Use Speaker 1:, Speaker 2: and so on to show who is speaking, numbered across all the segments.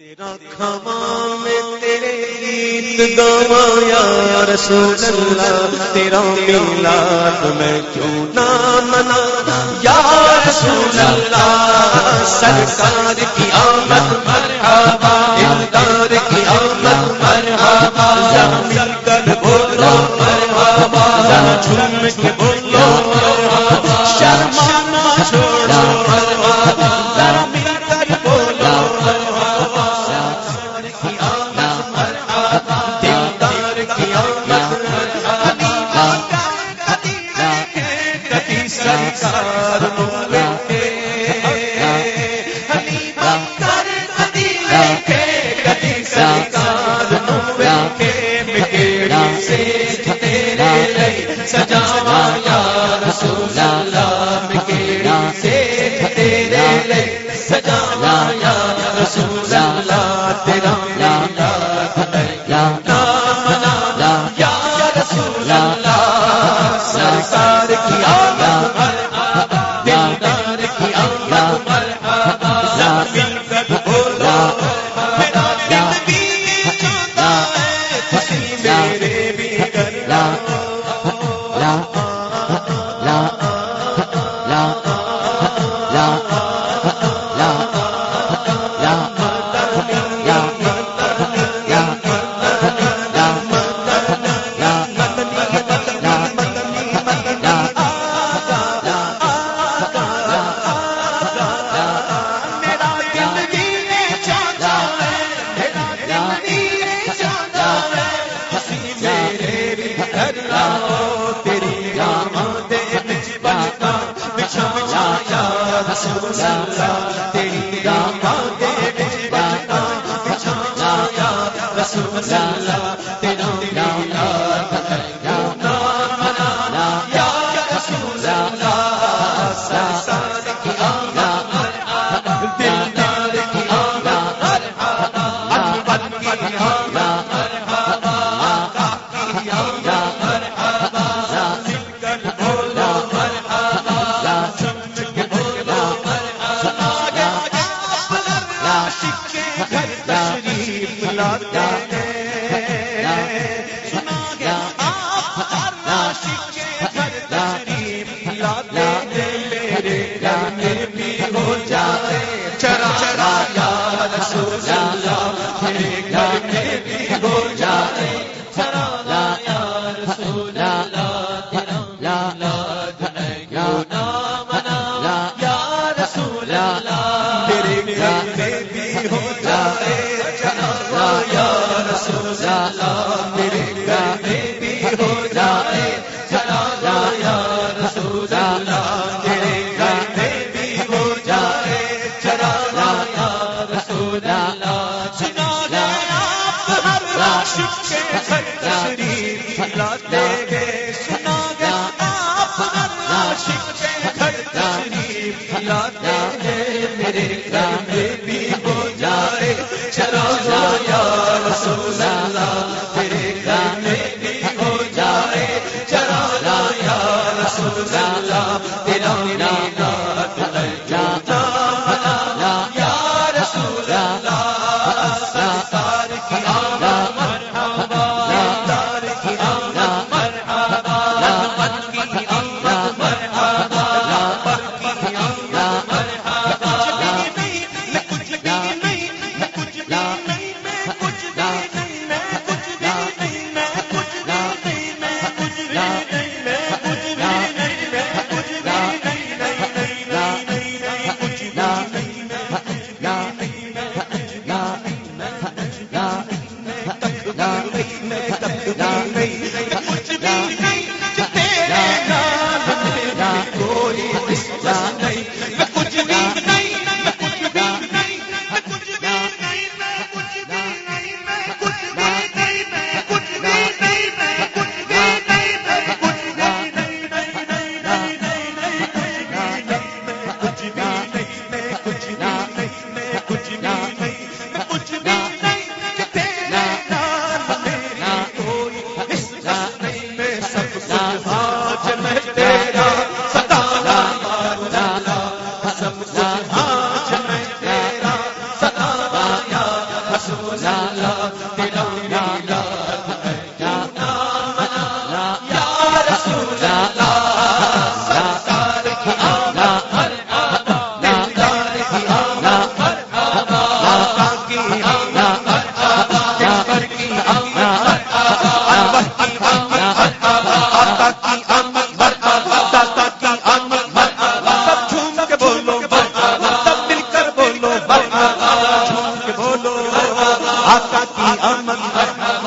Speaker 1: تیرا کھما میں تیرے گیت گوایا رسول اللہ، تیرا میلاد میں کیوں نہ منا یا رسول اللہ، سرکار کی آمد مرحبا امدار کی آمد مرحبا مل کر بولو مرحبا جھوم کے بولو مرحبا شرما چھوڑو اللہ سمجھا لاتا لاتے ہیں چلو جا یا رسول اللہ، میرے رام بھی چلو جا یا رسول اللہ، تیرا میرا نہیں رسول اللہ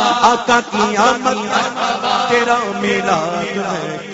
Speaker 1: آقا کی آمد تیرا میلاد ہے۔